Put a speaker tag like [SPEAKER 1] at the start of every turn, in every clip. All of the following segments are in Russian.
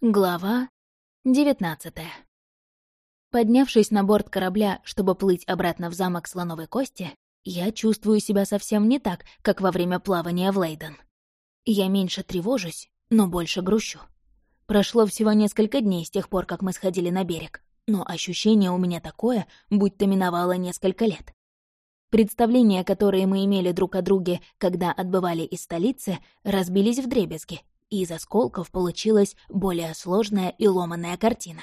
[SPEAKER 1] Глава девятнадцатая. Поднявшись на борт корабля, чтобы плыть обратно в замок Слоновой Кости, я чувствую себя совсем не так, как во время плавания в Лейден. Я меньше тревожусь, но больше грущу. Прошло всего несколько дней с тех пор, как мы сходили на берег, но ощущение у меня такое, будто миновало несколько лет. Представления, которые мы имели друг о друге, когда отбывали из столицы, разбились в дребезги, и из осколков получилась более сложная и ломаная картина.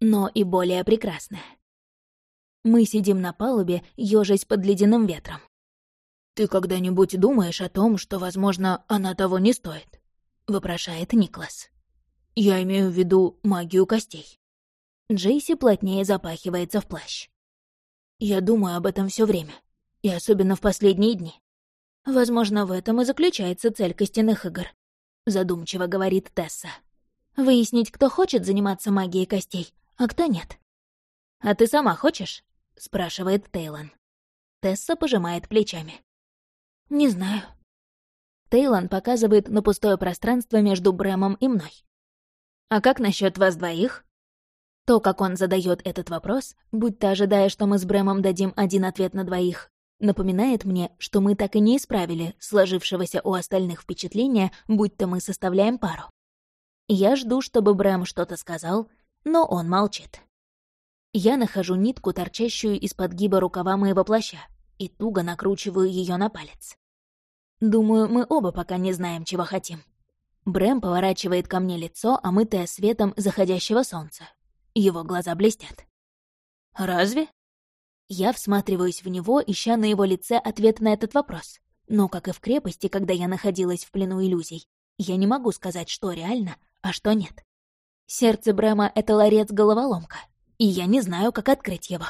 [SPEAKER 1] Но и более прекрасная. Мы сидим на палубе, ёжась под ледяным ветром. «Ты когда-нибудь думаешь о том, что, возможно, она того не стоит?» — вопрошает Никлас. «Я имею в виду магию костей». Джейси плотнее запахивается в плащ. «Я думаю об этом все время, и особенно в последние дни. Возможно, в этом и заключается цель костяных игр — задумчиво говорит Тесса. «Выяснить, кто хочет заниматься магией костей, а кто нет». «А ты сама хочешь?» — спрашивает Тейлон. Тесса пожимает плечами. «Не знаю». Тейлон показывает на пустое пространство между Брэмом и мной. «А как насчет вас двоих?» То, как он задает этот вопрос, будто ожидая, что мы с Брэмом дадим один ответ на двоих, напоминает мне, что мы так и не исправили сложившегося у остальных впечатления, будь то мы составляем пару. Я жду, чтобы Брэм что-то сказал, но он молчит. Я нахожу нитку, торчащую из-под гиба рукава моего плаща, и туго накручиваю ее на палец. Думаю, мы оба пока не знаем, чего хотим. Брэм поворачивает ко мне лицо, омытое светом заходящего солнца. Его глаза блестят. «Разве?» Я всматриваюсь в него, ища на его лице ответ на этот вопрос. Но, как и в крепости, когда я находилась в плену иллюзий, я не могу сказать, что реально, а что нет. Сердце Брэма — это ларец-головоломка, и я не знаю, как открыть его.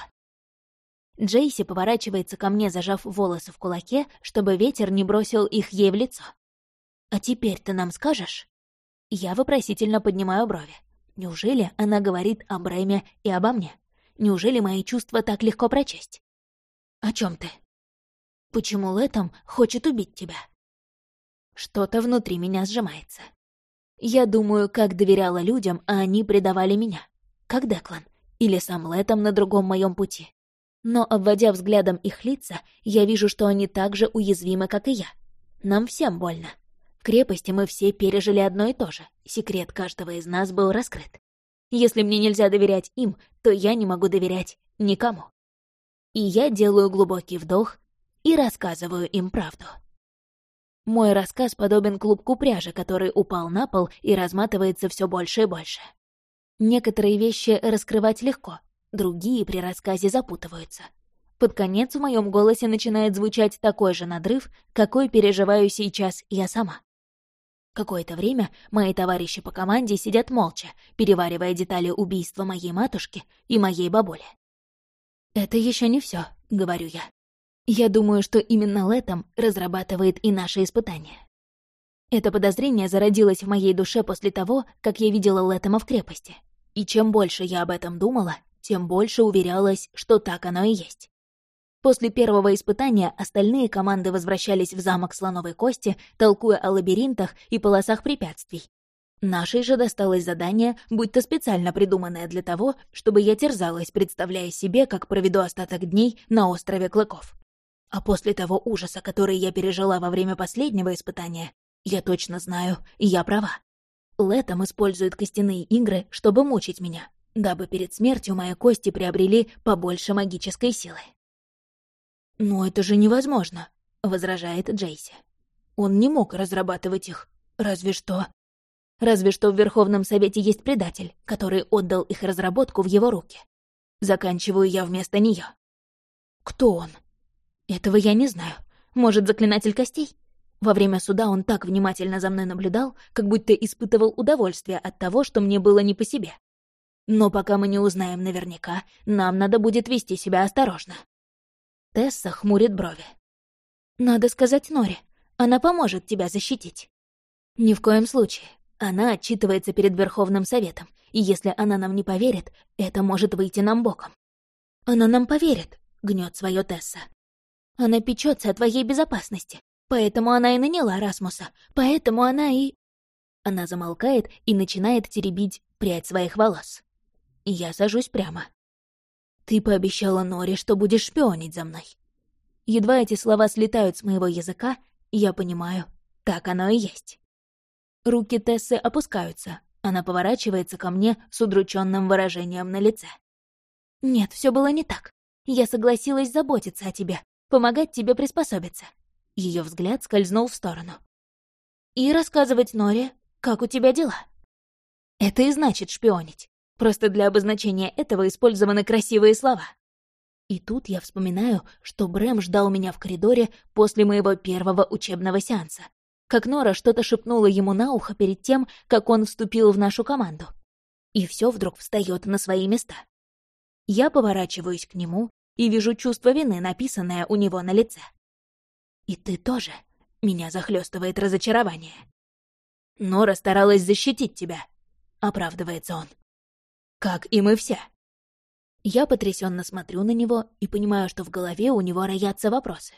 [SPEAKER 1] Джейси поворачивается ко мне, зажав волосы в кулаке, чтобы ветер не бросил их ей в лицо. «А теперь ты нам скажешь?» Я вопросительно поднимаю брови. Неужели она говорит о Брэме и обо мне? Неужели мои чувства так легко прочесть? О чем ты? Почему Лэтом хочет убить тебя? Что-то внутри меня сжимается. Я думаю, как доверяла людям, а они предавали меня. Как Деклан. Или сам Лэтом на другом моем пути. Но, обводя взглядом их лица, я вижу, что они так же уязвимы, как и я. Нам всем больно. В крепости мы все пережили одно и то же. Секрет каждого из нас был раскрыт. Если мне нельзя доверять им, то я не могу доверять никому. И я делаю глубокий вдох и рассказываю им правду. Мой рассказ подобен клубку пряжи, который упал на пол и разматывается все больше и больше. Некоторые вещи раскрывать легко, другие при рассказе запутываются. Под конец в моем голосе начинает звучать такой же надрыв, какой переживаю сейчас я сама. Какое-то время мои товарищи по команде сидят молча, переваривая детали убийства моей матушки и моей бабули. «Это еще не все, говорю я. «Я думаю, что именно Лэтом разрабатывает и наше испытание». Это подозрение зародилось в моей душе после того, как я видела Лэтома в крепости. И чем больше я об этом думала, тем больше уверялась, что так оно и есть. После первого испытания остальные команды возвращались в замок Слоновой Кости, толкуя о лабиринтах и полосах препятствий. Нашей же досталось задание, будь-то специально придуманное для того, чтобы я терзалась, представляя себе, как проведу остаток дней на острове Клыков. А после того ужаса, который я пережила во время последнего испытания, я точно знаю, я права. Летом использует костяные игры, чтобы мучить меня, дабы перед смертью мои кости приобрели побольше магической силы. «Но это же невозможно», — возражает Джейси. «Он не мог разрабатывать их. Разве что...» «Разве что в Верховном Совете есть предатель, который отдал их разработку в его руки. Заканчиваю я вместо нее. «Кто он?» «Этого я не знаю. Может, заклинатель костей?» Во время суда он так внимательно за мной наблюдал, как будто испытывал удовольствие от того, что мне было не по себе. Но пока мы не узнаем наверняка, нам надо будет вести себя осторожно. Тесса хмурит брови. «Надо сказать Норе. Она поможет тебя защитить». «Ни в коем случае. Она отчитывается перед Верховным Советом, и если она нам не поверит, это может выйти нам боком». «Она нам поверит», — гнет свое Тесса. «Она печется о твоей безопасности, поэтому она и наняла Расмуса, поэтому она и...» Она замолкает и начинает теребить прядь своих волос. Я сажусь прямо. «Ты пообещала Норе, что будешь шпионить за мной». Едва эти слова слетают с моего языка, я понимаю, так оно и есть. Руки Тессы опускаются, она поворачивается ко мне с удрученным выражением на лице. «Нет, все было не так. Я согласилась заботиться о тебе, помогать тебе приспособиться». Ее взгляд скользнул в сторону. «И рассказывать Норе, как у тебя дела?» Это и значит шпионить. Просто для обозначения этого использованы красивые слова. И тут я вспоминаю, что Брэм ждал меня в коридоре после моего первого учебного сеанса. Как Нора что-то шепнула ему на ухо перед тем, как он вступил в нашу команду. И все вдруг встает на свои места. Я поворачиваюсь к нему и вижу чувство вины, написанное у него на лице. «И ты тоже?» — меня захлестывает разочарование. «Нора старалась защитить тебя», — оправдывается он. «Как и мы все». Я потрясенно смотрю на него и понимаю, что в голове у него роятся вопросы.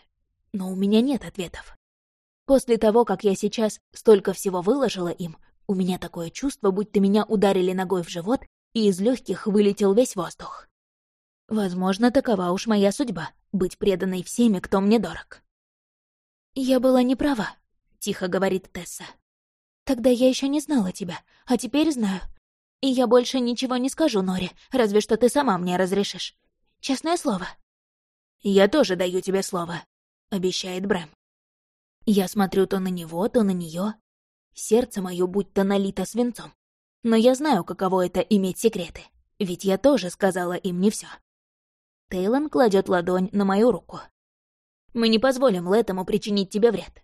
[SPEAKER 1] Но у меня нет ответов. После того, как я сейчас столько всего выложила им, у меня такое чувство, будто меня ударили ногой в живот, и из легких вылетел весь воздух. Возможно, такова уж моя судьба — быть преданной всеми, кто мне дорог. «Я была не права», — тихо говорит Тесса. «Тогда я еще не знала тебя, а теперь знаю. И я больше ничего не скажу Норе, разве что ты сама мне разрешишь. Честное слово». «Я тоже даю тебе слово», — обещает Брэм. Я смотрю то на него, то на нее. Сердце мое будто налито свинцом. Но я знаю, каково это иметь секреты, ведь я тоже сказала им не все. Тейлон кладет ладонь на мою руку. «Мы не позволим Лэтому причинить тебе вред».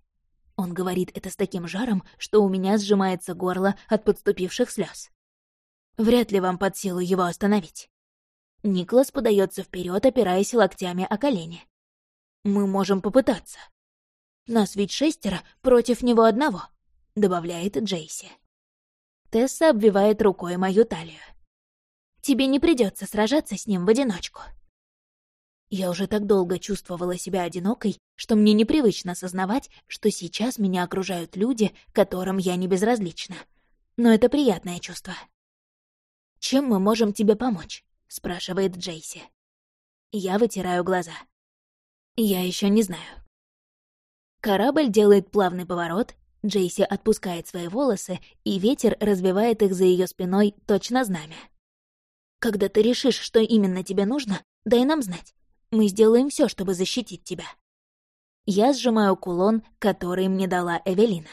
[SPEAKER 1] Он говорит это с таким жаром, что у меня сжимается горло от подступивших слез. Вряд ли вам под силу его остановить. Никлас подается вперед, опираясь локтями о колени. Мы можем попытаться. Нас ведь шестеро против него одного, добавляет Джейси. Тесса обвивает рукой мою талию. Тебе не придется сражаться с ним в одиночку. Я уже так долго чувствовала себя одинокой, что мне непривычно осознавать, что сейчас меня окружают люди, которым я не безразлична. Но это приятное чувство. «Чем мы можем тебе помочь?» — спрашивает Джейси. Я вытираю глаза. Я еще не знаю. Корабль делает плавный поворот, Джейси отпускает свои волосы, и ветер разбивает их за ее спиной точно знамя. «Когда ты решишь, что именно тебе нужно, дай нам знать. Мы сделаем все, чтобы защитить тебя». Я сжимаю кулон, который мне дала Эвелина.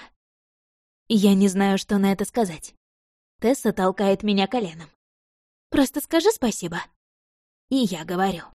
[SPEAKER 1] Я не знаю, что на это сказать. Тесса толкает меня коленом. Просто скажи спасибо». И я говорю.